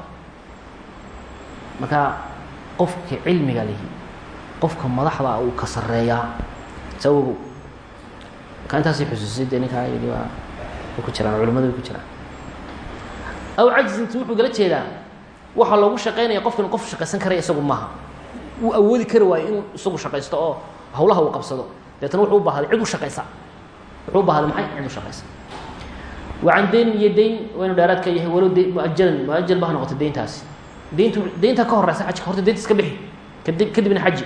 A: Marka qofka cilmiga lihi qofka madaxda uu ka sareeyaa sawogow marka intaasay xusuusay dee ninkaa yidhi waa way ku jiraan culimadu way ku jiraan aw cajzinti wuxuu gala jeedaa waxaa loogu shaqaynaya qofkan qof shaqaysan karaya isagu maaha. Wuu awoodi kari waayo inuu isagu shaqaysto oo hawlaha uu qabsado. Deetana wuxuu u baahday cid u shaqaysa. Wuxuu u baahday maxay? Cid u shaqaysa. Wacan dayn iyo dayn waa inu dheeraad ka yahay walow d muajalan muajal ba ha noqoto dayntaasi. Dayntu daynta ka horeysa xajka horta daynta iska bixi. Kadib kadibna xaji.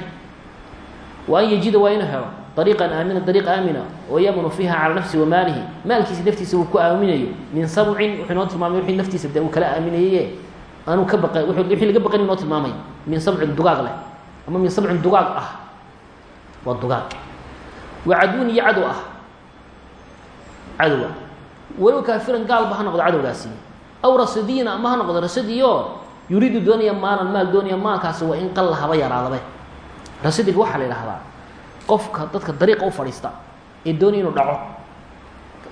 A: Wa an yajida waa inuu helo ariiqan aamina ariiq aamina oo yamunu fiiha calaa nafsi wa maalihi maalkiisa naftiisa uu ku aaminayo min sabcin wuxuu inoo tilmaamay wixii naftiisa dee uu kala aaminaye aanu ka baqa wixii laga baqan inoo tilmaamay min sabcin dugaag leh ama min sabcin dugaag ah waa dugaag wa cadwin iyo cadow ah cadowa walow kaafiran gaalba ha noqdo cadowgaasi aw rasidiina ama ha noqdo rasidiyo yuriidu doonaya maalan maal doonaya maalkaasi waa in qalla haba yaraadabe rasidiga waxaa la yidhahdaa qofka dadka dariiqa u fadhiista ee doonaya inuu dhaco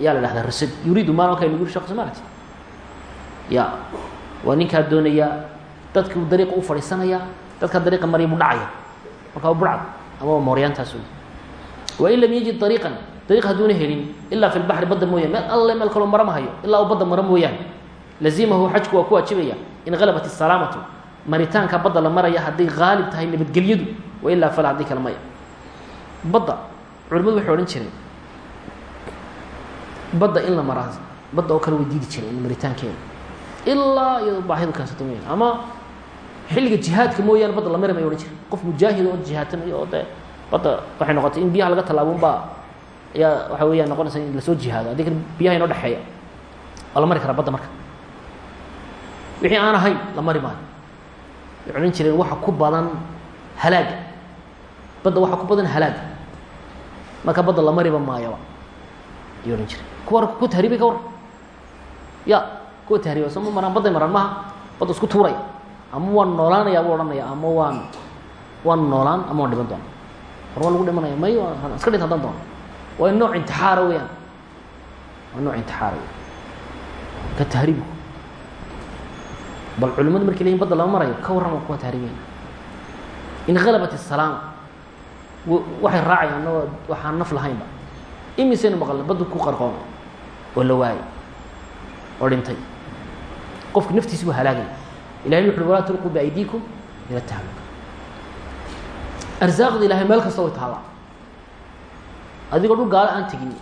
A: ayaa la dhahdaa rasidi yuriidu maal marka nagu shaqo soomaaliti ya waa ninkaa doonaya dadkii uu dariiqa u fadhiisanaya dadka dariiqa marya buu dhacaya. Marka waa burcad ama waa mooryaantaas wey wain lam yajid ariiqan dariiq hadduuna helin ilaa fi lbaxri badda mooyaan meel alle meel kaloo mara ma hayo ilaa uu badda maro mooyaane lazimahu xajku waa ku waajibaya in halabat isalaamatu maritaanka badda la maraya hadday haalib tahay nabadgelyadu wa ilaa fala haddii kale maya badda. Culimadu waxay odhan jireen badda in la maraa badda oo kale way diidi jireen in maritaankeeda ilaa iyadoo baahidu keensato mooyaan ama xilliga jihaadka mooyaane badda la mari may odhan jireen. Qof mujaahid oo jihaadtamayo oo dee badda waxay noqotay in biyaha laga tallaabun baa ayaa waxa weeyaan noqonaysa in la soo jihaado haddii kale biyaha inoo dhexeeya waa la mari karaa badda marka. Wixii aan ahayn la mari maayo. Way odhan jireen waxa ku badan halaaga. Badda waxa ku badan halaaga marka badda la mariba maayoba ayay odhan jireen kuwa kuwa tahriibay ka war ya kuwa tahriiba soo ma maraan badday maraan maha badda isku tuuraya ama waan noolaanaya buu odhanaya ama waan waan noolaan ama waan dhiban doona war waa lagu dhimanaya may iska dhint haddaan doono waa nooc intixaara weyaan waa nooc intixaara wey ka tahriibku bal culimadu markay leyihin badda lama marayo ka warrama kuwa tahriibaya in halabat isalaama waxay raacayaan anagoo waxaan naf lahaynba. Imisaynu maqalna baddu ku qarqoomay oo la waayay. Oo dhintay. Qofku naftiisi buu halaagaya ilahay wuxu uhi walaa tulquu biaydiikum ila tahluka. Arsaaqda ilahay meel kasta way taallaa. Adigoo dhul gaalo aan tegin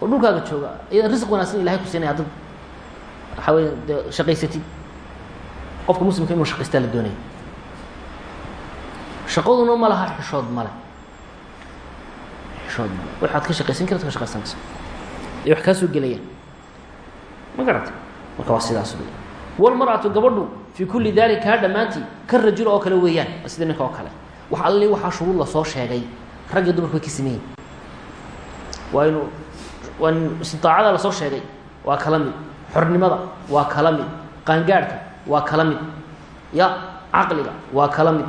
A: oo dhulkaaga jooga ayadaan risq wanaagsan ilahay ku siinaya dad waxaa weya dee shaqaysatid. Qofka muslimka inuu shaqaystaa la doonaya shaqaduna ma laha xishood male male waxaad ka shaqaysan karta ka shaqaysanaysa ay wax kaa soo gelayaan. Ma garata marka waa sidaas wey walmar'atu gabadhu fii kulli daalika kaa dhammaantii ka rajul oo kale weeyaan. Sida ninka oo kale. Wax alli waxaa shuruud la soo sheegay. Rag iyo dumarku way ka sameeyin waa inu waa in istidaacada la soo sheegay. Waa kala mid xornimada. Waa kala mid qaangaadhka. Waa kala mid ya caqliga. Waa kala mid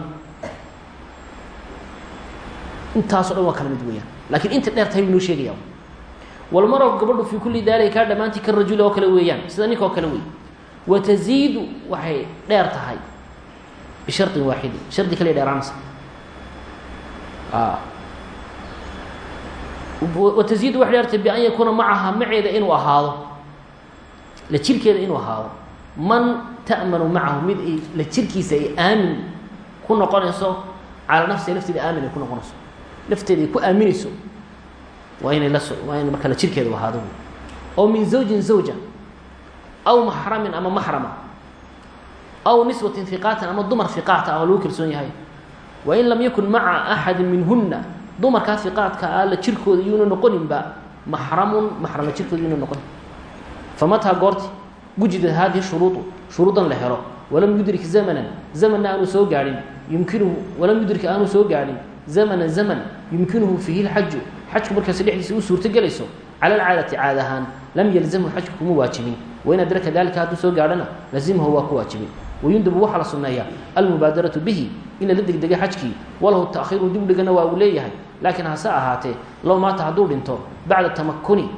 A: intaaso dhan waa kala mid weeyaan lakiin inta dheer tahay bu inoo sheegaya walmaro gabadhu fii kulli daalika kaa dhammaantii ka rajuli oo kale weeyaan. Sida ninka kale wey wataziidu waxay dheer tahay. Bisharin waaxidin shardi kale dheeraanaysa. Wataziidu waxay dheertahay bian yakuuna macaha maceeda inuu ahaado. La jirkeeda inuu ahaado. Man ta'manu macahu mid la jirkiisa ay aamin ku noqonayso calaa nafsiha lafteeda aamin ay ku noqonayso lafteeda ay ku aaminayso waa inay la waa in marka la jirkeeda u ahaado. Oo min zawjin zawja aw maxramin ama maxrama aw niswatin hiqaatin ama dumar hiqaata ah oo lagu kalsoon yahay. Wain lam yakun maca axadi minhuna dumarkaa hiqaadka ah la jirkooda yuuna noqoninba maxramun maxrama jirkooda yuuna noqonin. Famataa goorti wujida hadihi shuruudu shuruudan la helo. Walam yudrik zamanan zamanna aanu soo gaadhin yumkinuhu walam yudrik aanu soo gaadhin zamanan zaman yumkinuhu fiihi lxaju xajku markaasi dhexdiisa u suurto gelayso cala alcaadati caad ahaan lam yalzamhu xajku kuma waajibin wain adraka dalika hadduu soo gaadhana lazimahu waa ku waajibin wayundabu waxaa la sunneeyaa almubaadaratu bihi in lala degdegay xajkii walahu taakhiiru dib dhigana waa uu leeyahay laakiin hase ahaatee low maata hadduu dhinto bacda tamakuni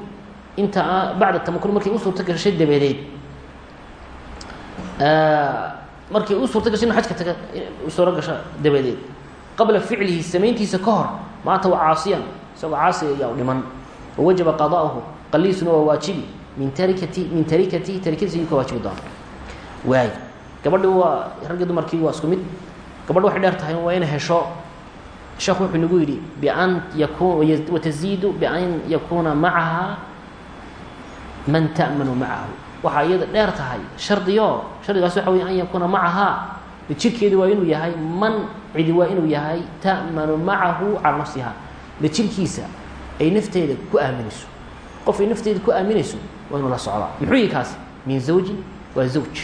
A: inta bacda tamakuni markay u suurto gashay dabadeed markay u dabadeed qabla ficlihi samayntiisa ka hor maanta waa caasiyan isagoo caasiga ayaa u dhiman. Wawajaba qada'uhu qaliisuna waa waajibi min tarikati min tarikatihi tarikadiisa ayuu ka waajibi doona waay gabadhi waa raggi dumarkii waa isku mid. Gabadh waxay dheer tahay waa inay hesho. Sheekhu wuxuu nagu yidhi bian yakun wataziidu bian yakuuna macaha man ta'manu macahu. Waxaa iyada dheer tahay shardiyo shardigaas waxa wey an yakuuna macahaa jirkeedi waa inuu yahay man cidi waa inuu yahay ta'manu macahu calaa nafsiha la jirkiisa ay nafteeda ku aaminayso qof ay nafteeda ku aaminayso waa inuu la socdaa. Muxuu yihi kaasi min zawjin waa zawj.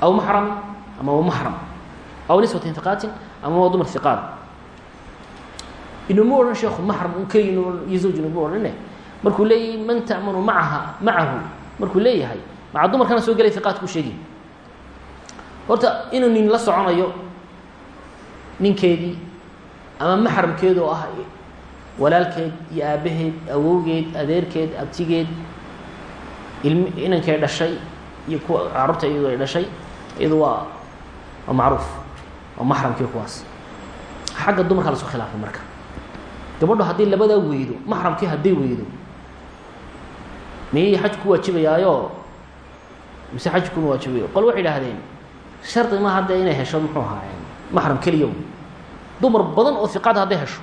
A: Aw maxramin ama waa maxram aw nisbati hiqaatin ama waa dumar hiqaad inuma odhan sheekhu maxram un keliya iyo zawj inuma odhane markuu leeyahay man ta'manu maaha macahu markuu leeyahay maca dumarkana soo gelay hiqaadku sheegi horta inuu nin la soconayo ninkeedii ama maxramkeed oo ah walaalkeed iyo aabbaheed awowgeed adeerkeed abtigeed ilm inankay dhashay iyo kuwa carruurta iyadu ay dhashay iyadu waa waa macruuf waa maxramkii kuwaas. Xagga dumarka la isku khilaafay marka. Gabadho haddii labadaa weydo maxramkii hadday weydo miyay xaj ku mise xaj waajibayo qol waxay idhaahdeen shardi ma hadda inay hesho muxuu ahaayeen maxram keliya dumar badan oo iqaada hadday hesho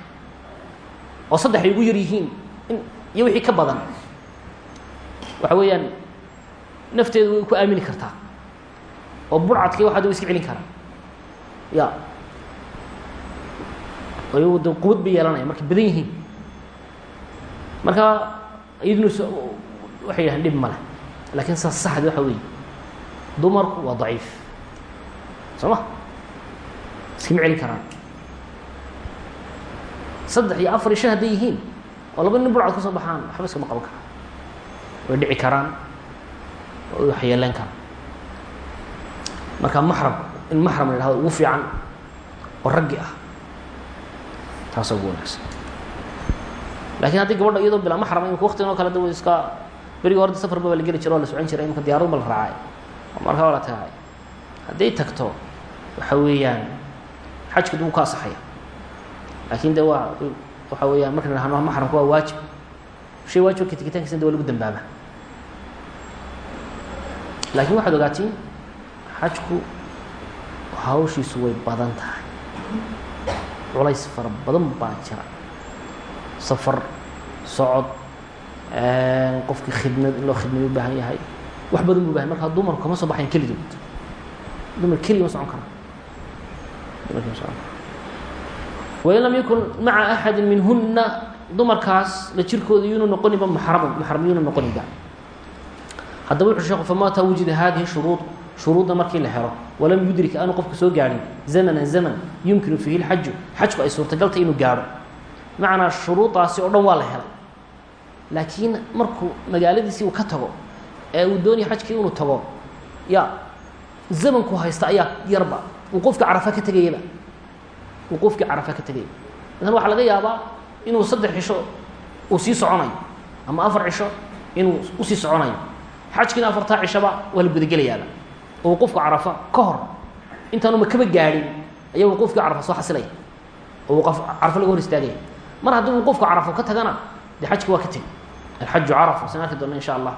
A: oo saddex ay ugu yar yihiin in iyo wixii ka badan. Waxa weeyaan nafteedu way ku aamini kartaa oo burcadkii waxaad wa iska celin karaa ya. Ayagu de quwad bay yeelanaya markay badan yihiin. Marka iyaduna waxay yidhahdeen dhib ma leh. Lakiin saas saxdi waxa weeye dumarku waa daciif soo ma iskama celin karaan. Saddex iyo afar iyo shan hadday yihiin oo laba nin burcad ka soo baxaan waxba iskama qaban karaan. Way dhici karaan way wax yeeleen karaan. Marka maxram in maxram la yhahdo ugu fiican oo raggi ah taasoo ugu wanaagsan. Lakin haddii gabadha iyadoo bilaa maxram imika waktigan o kale da iska berigi horda safarba baa la geli jira o la socon jiray imika diyarad ba la raacay. Markaa waa la tagay hadday tagto waxa weeyaan xajku dib u ka asaxaya laakin de waa waxa weeyaan marka nahno maxramka waa waajib. Shay waajibka tegitaankiisna de waa lagu dambaaba laakiin waxaad ogaatiin xajku hawshiisu way badan tahay. Culays fara badan baa jira. Safar socod qofkii khidmad in loo khidmay u baahan yahay. Wax badan bu baahan markaa dumarku kama soo baxayan kelidood dumar keliya ma socon kara dumarki ma socon kara wain lam yakun maca axadi minhuna dumarkaas la jirkooda yuunu noqoniba maxramun maxram yuunu noqoniba haddaba wuxuu sheeku famata wujida hadihi shuruud shuruudda markii la helo walam yudrik aanu qofku soo gaadhin zamanan zaman yumkinu fiihi lxaju xajku ay suurtagalta inuu gaadho macnaa shuruudaasi oo dhan waa la helay. Laakiin markuu magaaladiisii uu ka tago ee uu doonaya xajkii inuu tago ya zamanku haysta ayaa yarba uu qofkii carafa ka tegayaba uu qofkii carafa ka tegaya maala waxaa laga yaabaa inuu saddex cisho uu sii soconayo ama afar cisho inuu u sii soconayo xajkiina afartaa cishaba waa la gudagelayaaba oo qofku carafa ka hor intaanu makaba gaadhin ayaa uu qofkii carafa soo xasilaya oo uu carafa laga hor istaagaya mar haddii uu qofku carafo ka tagana dee xajki waa ka tegi alxaju carafa san arki doona insha allah.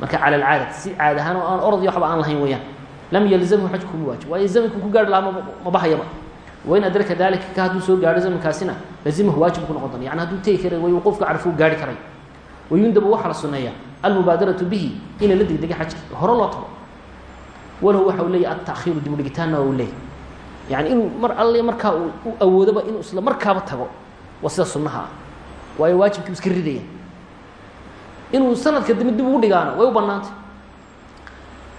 A: Marka cala alcaadati si caad ahaan oo aan orod iyo waxba aan lahayn weeyaan lam yalzamhu xajku kuma waajib waayo zamanku ku gaarhi lahaa ma bahayaba wain adraka dalika ka hadduu soo gaadho zamankaasina lazimahu waajib ku noqon doona yani hadduu tegi karay way uu qofka carafo u gaarhi karay wayundabu waxaa la suneeyaa almubaadaratu bihi ina la degdega xajki hore loo tago walow waxa uu leeyahy altakhiiru dib udhigitaanna waa uu leeyahy yani inuu mar alle markaa u awoodoba inuu isla markaaba tago waa sida sunnaha ah waayo waajibkii iska ridaya inuu sanadka dambe dib ugu dhigaana way u banaantay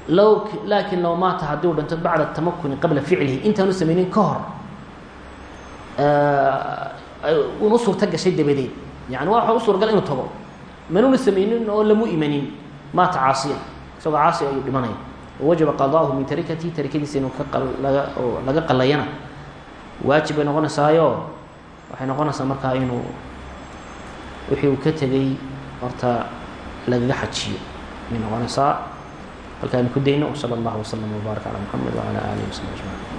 A: low laakiin low maata haddii uu dhinto bacda tamakuni qabla ficlihi intaanu samaynin ka hor una suurta gashay dabadeed yani waa u suuragal inuu tago manuna samaynin oo lamu imanin maata caasiyan isagoo caasi ayuu dhimanaya wawajaba qadaahu min tarikati tarikadiisa ka laga qalayana waajib bay noqonaysaayo waxay noqonaysaa markaa inuu wixii uu ka tegay horta lagaga xajiyo ayay noqonaysaa halkaanu ku dayno wsala allahu waslama wbaarak calaa muxamed wacala aalihi wasabi ajmaciin